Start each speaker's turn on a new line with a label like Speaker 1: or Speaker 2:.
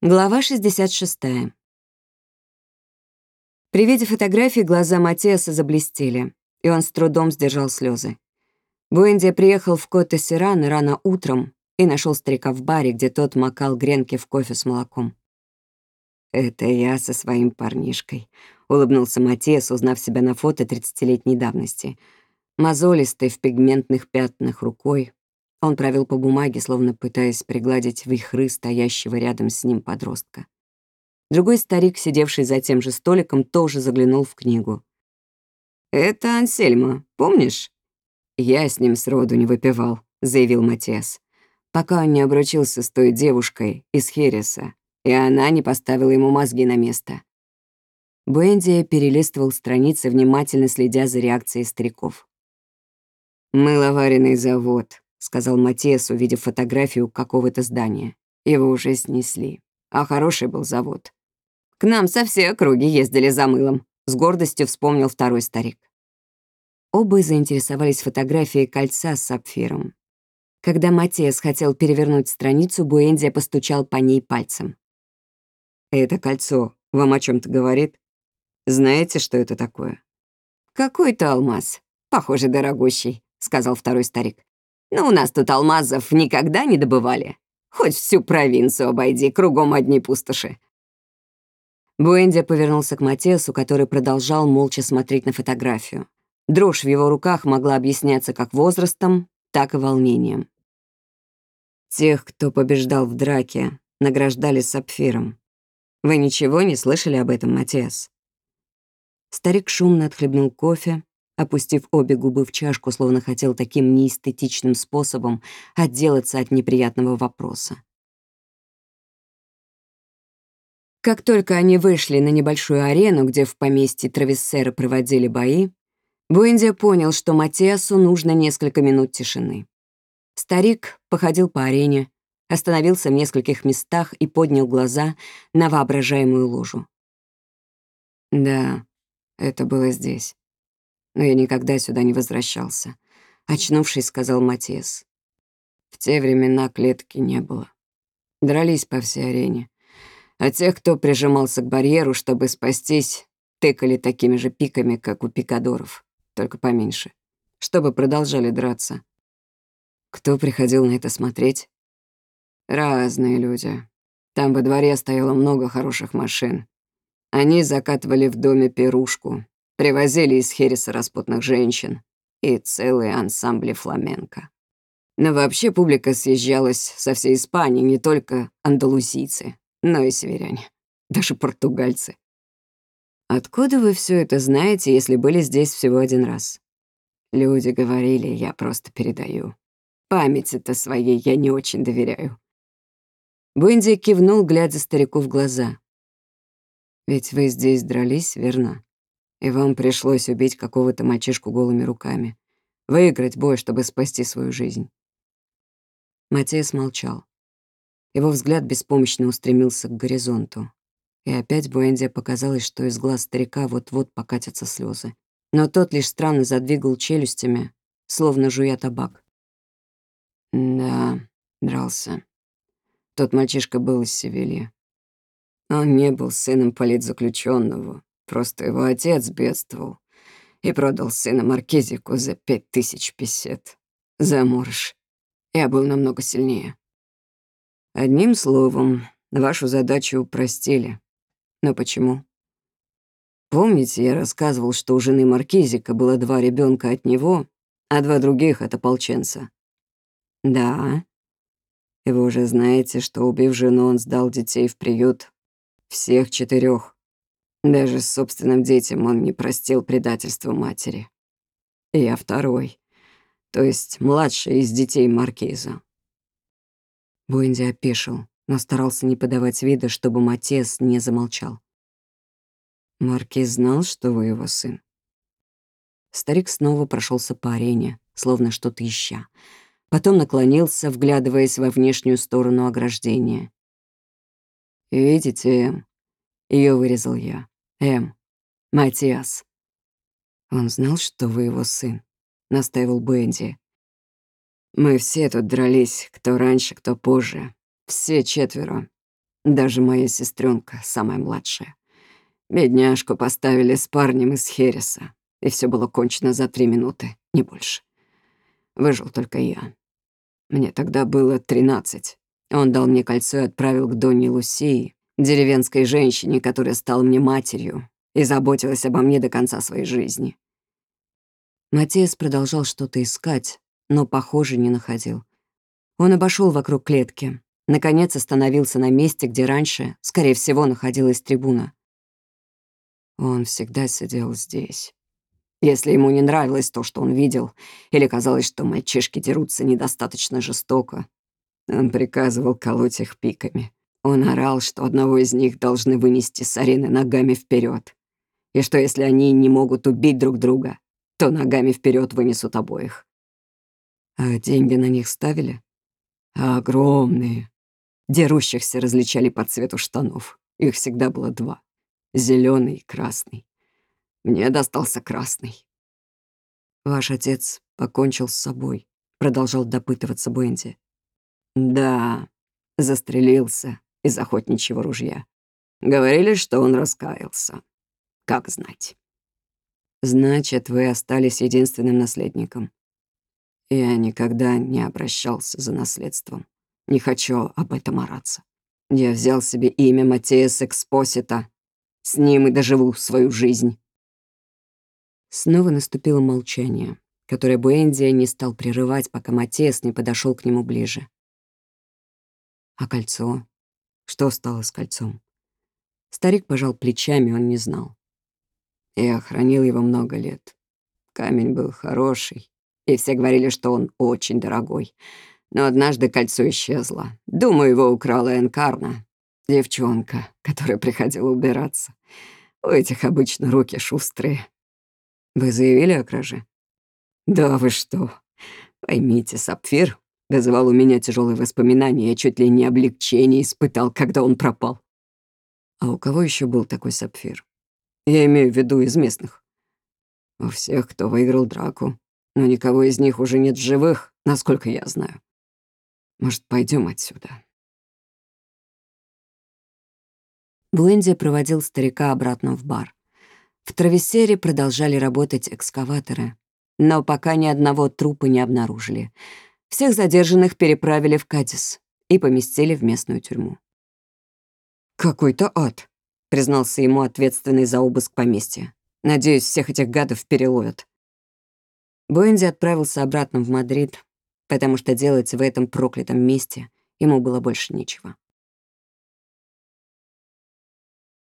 Speaker 1: Глава 66. При виде фотографий глаза Матиаса заблестели, и он с трудом сдержал слезы. Буэнди приехал в Коте-Сиран рано утром и нашел старика в баре, где тот макал гренки в кофе с молоком. «Это я со своим парнишкой», — улыбнулся Матиас, узнав себя на фото 30-летней давности. Мозолистый в пигментных пятнах рукой, он провел по бумаге, словно пытаясь пригладить вихры стоящего рядом с ним подростка. Другой старик, сидевший за тем же столиком, тоже заглянул в книгу. «Это Ансельма, помнишь?» «Я с ним сроду не выпивал», — заявил Матиас, пока он не обручился с той девушкой из Хереса, и она не поставила ему мозги на место. Бенди перелистывал страницы, внимательно следя за реакцией стариков. «Мыловаренный завод», — сказал Матиас, увидев фотографию какого-то здания. Его уже снесли. А хороший был завод. «К нам со всей округи ездили за мылом», — с гордостью вспомнил второй старик. Оба заинтересовались фотографией кольца с сапфиром. Когда Матиас хотел перевернуть страницу, Буэндия постучал по ней пальцем. «Это кольцо вам о чем то говорит? Знаете, что это такое?» «Какой-то алмаз. Похоже, дорогущий», — сказал второй старик. Но у нас тут алмазов никогда не добывали. Хоть всю провинцию обойди, кругом одни пустоши». Буэнди повернулся к Матесу, который продолжал молча смотреть на фотографию. Дрожь в его руках могла объясняться как возрастом, так и волнением. Тех, кто побеждал в драке, награждали сапфиром. Вы ничего не слышали об этом, Матиас? Старик шумно отхлебнул кофе, опустив обе губы в чашку, словно хотел таким неэстетичным способом отделаться от неприятного вопроса. Как только они вышли на небольшую арену, где в поместье Трависсера проводили бои, Буэнди понял, что Матиасу нужно несколько минут тишины. Старик походил по арене, остановился в нескольких местах и поднял глаза на воображаемую ложу. Да, это было здесь но я никогда сюда не возвращался. Очнувшись, сказал Матиас. В те времена клетки не было. Дрались по всей арене. А тех, кто прижимался к барьеру, чтобы спастись, тыкали такими же пиками, как у пикадоров, только поменьше, чтобы продолжали драться. Кто приходил на это смотреть? Разные люди. Там во дворе стояло много хороших машин. Они закатывали в доме пирушку, Привозили из Хереса распутных женщин и целые ансамбли фламенко. Но вообще публика съезжалась со всей Испании, не только андалузийцы, но и северяне, даже португальцы. Откуда вы все это знаете, если были здесь всего один раз? Люди говорили, я просто передаю. Памяти-то своей я не очень доверяю. Бенди кивнул, глядя старику в глаза. «Ведь вы здесь дрались, верно?» И вам пришлось убить какого-то мальчишку голыми руками. Выиграть бой, чтобы спасти свою жизнь». Матеас молчал. Его взгляд беспомощно устремился к горизонту. И опять Буэнди показалось, что из глаз старика вот-вот покатятся слезы. Но тот лишь странно задвигал челюстями, словно жуя табак. «Да, дрался. Тот мальчишка был из Севильи. Он не был сыном политзаключенного, Просто его отец бедствовал и продал сына Маркизику за пять тысяч песет. Заморж. Я был намного сильнее. Одним словом, вашу задачу упростили. Но почему? Помните, я рассказывал, что у жены Маркизика было два ребенка от него, а два других от ополченца? Да. И вы уже знаете, что, убив жену, он сдал детей в приют. Всех четырех. Даже с собственным детям он не простил предательство матери. И я второй, то есть младший из детей Маркиза. Буэнди опешил, но старался не подавать вида, чтобы Матес не замолчал. Маркиз знал, что вы его сын. Старик снова прошелся по арене, словно что-то ища. Потом наклонился, вглядываясь во внешнюю сторону ограждения. «Видите, ее вырезал я. М. Матиас. Он знал, что вы его сын, настаивал Бенди. Мы все тут дрались, кто раньше, кто позже. Все четверо.
Speaker 2: Даже моя сестренка, самая младшая. Бедняжку поставили с парнем из Хереса, и все было кончено за три минуты, не больше. Выжил только я. Мне тогда было тринадцать. Он дал мне кольцо и отправил к Донне Лусии, деревенской женщине, которая стала мне матерью и заботилась обо мне до конца своей жизни.
Speaker 1: Матиас продолжал что-то искать, но, похоже, не находил. Он обошел вокруг клетки, наконец остановился на месте, где раньше, скорее всего, находилась трибуна.
Speaker 2: Он всегда сидел здесь. Если ему не нравилось то, что он видел, или казалось, что мальчишки дерутся недостаточно жестоко, он приказывал колоть их пиками. Он орал, что одного из них должны вынести с арены ногами вперед, и что если они не могут убить друг друга, то ногами вперед вынесут обоих. А деньги на них ставили? Огромные. Дерущихся различали по цвету штанов. Их всегда было два — зеленый и красный. Мне достался красный.
Speaker 1: «Ваш отец покончил с собой», — продолжал допытываться Бенди.
Speaker 2: «Да, застрелился из охотничьего ружья. Говорили, что он раскаялся. Как знать?»
Speaker 1: «Значит, вы остались единственным наследником».
Speaker 2: «Я никогда не обращался за наследством. Не хочу об этом ораться. Я взял себе имя Матея Экспосита. С ним и доживу свою жизнь».
Speaker 1: Снова наступило молчание, которое Буэндия не стал прерывать, пока Матиас не подошел к нему ближе. А кольцо? Что стало с кольцом? Старик пожал плечами, он не знал.
Speaker 2: Я хранил его много лет. Камень был хороший, и все говорили, что он очень дорогой. Но однажды кольцо исчезло. Думаю, его украла Энкарна, девчонка, которая приходила убираться. У этих обычно руки шустрые.
Speaker 1: Вы заявили о краже?
Speaker 2: Да вы что? Поймите, Сапфир вызывал у меня тяжелые воспоминания, я чуть ли не облегчение испытал, когда он пропал.
Speaker 1: А у кого еще был такой Сапфир?
Speaker 2: Я имею в виду из местных. У всех, кто выиграл драку. Но никого из них уже нет живых, насколько я знаю. Может, пойдем отсюда?»
Speaker 1: Буэнди проводил старика обратно в бар. В Травесере продолжали работать экскаваторы, но пока ни одного трупа не обнаружили. Всех задержанных переправили в Кадис и поместили в местную тюрьму.
Speaker 2: «Какой-то ад», — признался ему ответственный за обыск поместья. «Надеюсь, всех этих гадов переловят».
Speaker 1: Боэнди отправился обратно в Мадрид, потому что делать в этом проклятом месте ему было больше нечего.